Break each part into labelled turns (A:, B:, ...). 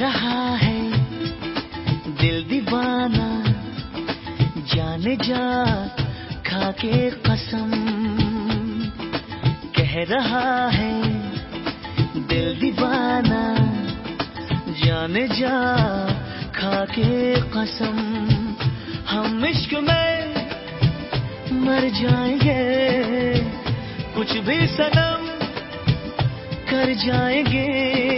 A: رہا ہے۔ دل دیوانہ جان جا، کھا کے قسم۔ کہہ رہا ہے، دل دیوانہ جان جا، کھا کے قسم۔ ہم عشق میں مر جائیں گے، کچھ بھی سنم کر جائیں گے۔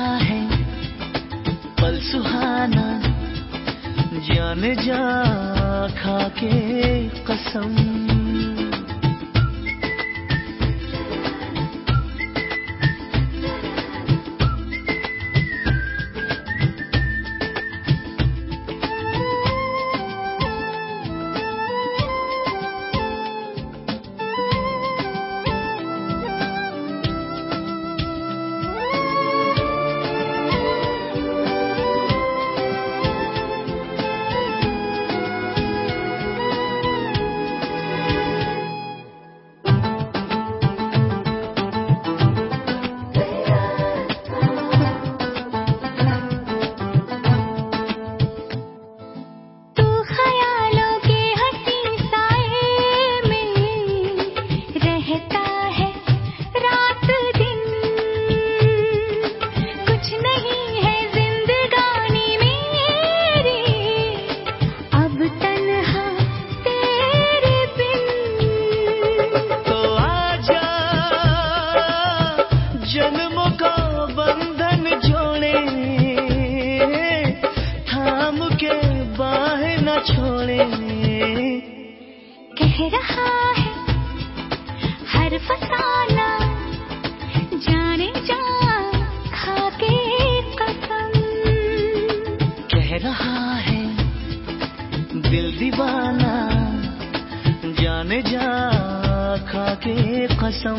B: ہے۔
A: پل سہانا جان جا کھا کے قسم۔ چھوڑے
B: کہہ رہا ہے ہر فسانہ جانے جا کھا کے قسم۔
A: کہہ رہا ہے دل دیوانہ جانے جا کھا کے قسم۔